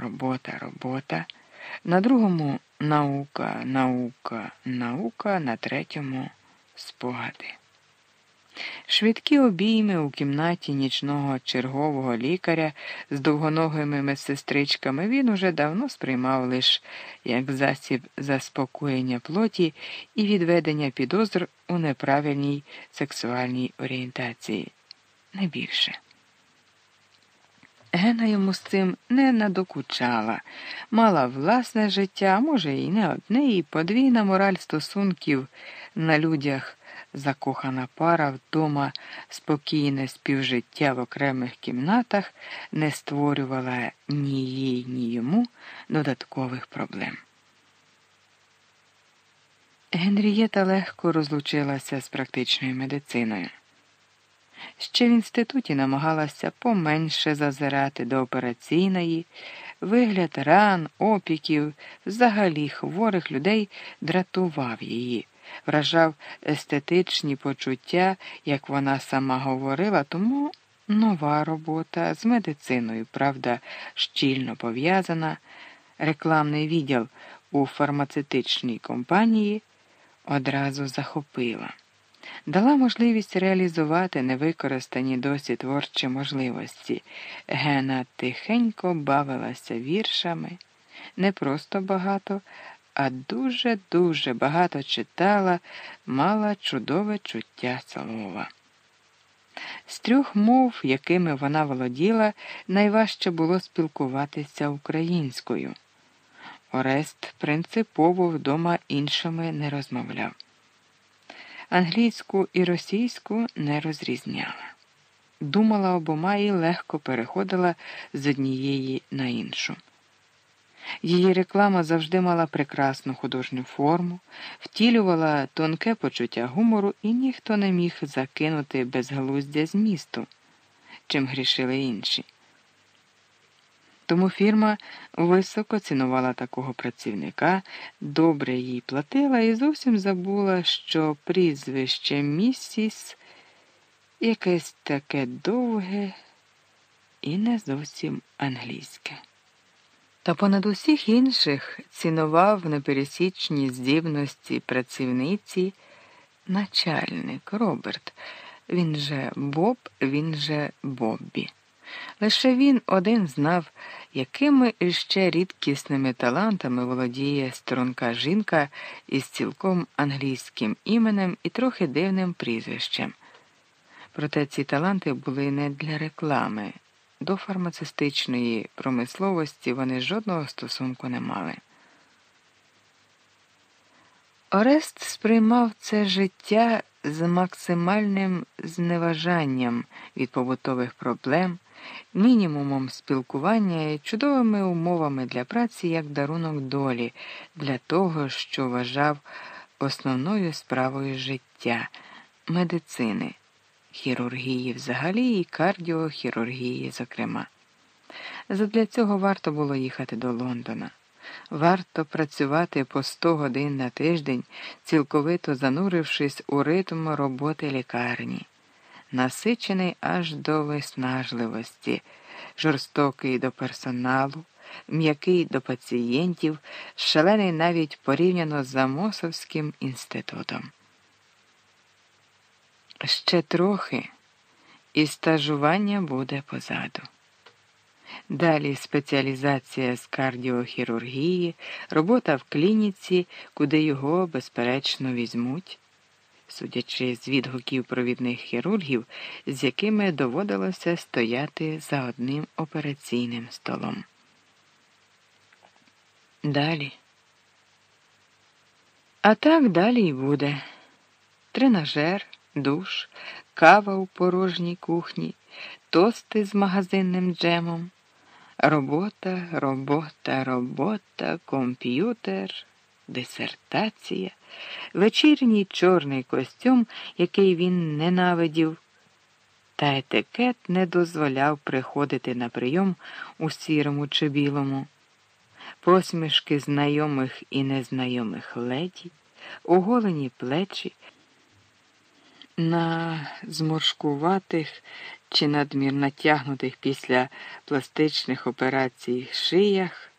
робота, робота, на другому наука, наука, наука, на третьому спогади. Швидкі обійми у кімнаті нічного чергового лікаря з довгоногими медсестричками він уже давно сприймав лише як засіб заспокоєння плоті і відведення підозр у неправильній сексуальній орієнтації. Не більше. Гена йому з цим не надокучала, мала власне життя, може, і не одне, і подвійна мораль стосунків на людях закохана пара вдома спокійне співжиття в окремих кімнатах не створювала ні їй, ні йому додаткових проблем. Генрієта легко розлучилася з практичною медициною. Ще в інституті намагалася поменше зазирати до операційної, вигляд ран, опіків, взагалі хворих людей дратував її. Вражав естетичні почуття, як вона сама говорила, тому нова робота з медициною, правда, щільно пов'язана, рекламний відділ у фармацевтичній компанії одразу захопила. Дала можливість реалізувати невикористані досі творчі можливості. Гена тихенько бавилася віршами, не просто багато, а дуже-дуже багато читала, мала чудове чуття слова. З трьох мов, якими вона володіла, найважче було спілкуватися українською. Орест принципово вдома іншими не розмовляв. Англійську і російську не розрізняла. Думала обома і легко переходила з однієї на іншу. Її реклама завжди мала прекрасну художню форму, втілювала тонке почуття гумору, і ніхто не міг закинути безглуздя змісту, чим грішили інші. Тому фірма високо цінувала такого працівника, добре їй платила і зовсім забула, що прізвище місіс якесь таке довге і не зовсім англійське. Та понад усіх інших цінував непересічні здібності працівниці начальник Роберт, він же Боб, він же Боббі. Лише він один знав, якими іще рідкісними талантами володіє струнка жінка із цілком англійським іменем і трохи дивним прізвищем. Проте ці таланти були не для реклами. До фармацевтичної промисловості вони жодного стосунку не мали. Орест сприймав це життя з максимальним зневажанням від побутових проблем, мінімумом спілкування і чудовими умовами для праці як дарунок долі, для того, що вважав основною справою життя медицини хірургії взагалі і кардіохірургії, зокрема. Задля цього варто було їхати до Лондона. Варто працювати по 100 годин на тиждень, цілковито занурившись у ритм роботи лікарні, насичений аж до виснажливості, жорстокий до персоналу, м'який до пацієнтів, шалений навіть порівняно з Амосовським інститутом. Ще трохи, і стажування буде позаду. Далі спеціалізація з кардіохірургії, робота в клініці, куди його, безперечно, візьмуть, судячи з відгуків провідних хірургів, з якими доводилося стояти за одним операційним столом. Далі. А так далі й буде. Тренажер душ, кава у порожній кухні, тости з магазинним джемом, робота, робота, робота, комп'ютер, дисертація, вечірній чорний костюм, який він ненавидів. Та етикет не дозволяв приходити на прийом у сірому чи білому, посмішки знайомих і незнайомих леді, оголені плечі на зморшкуватих чи надмір натягнутих після пластичних операцій шиях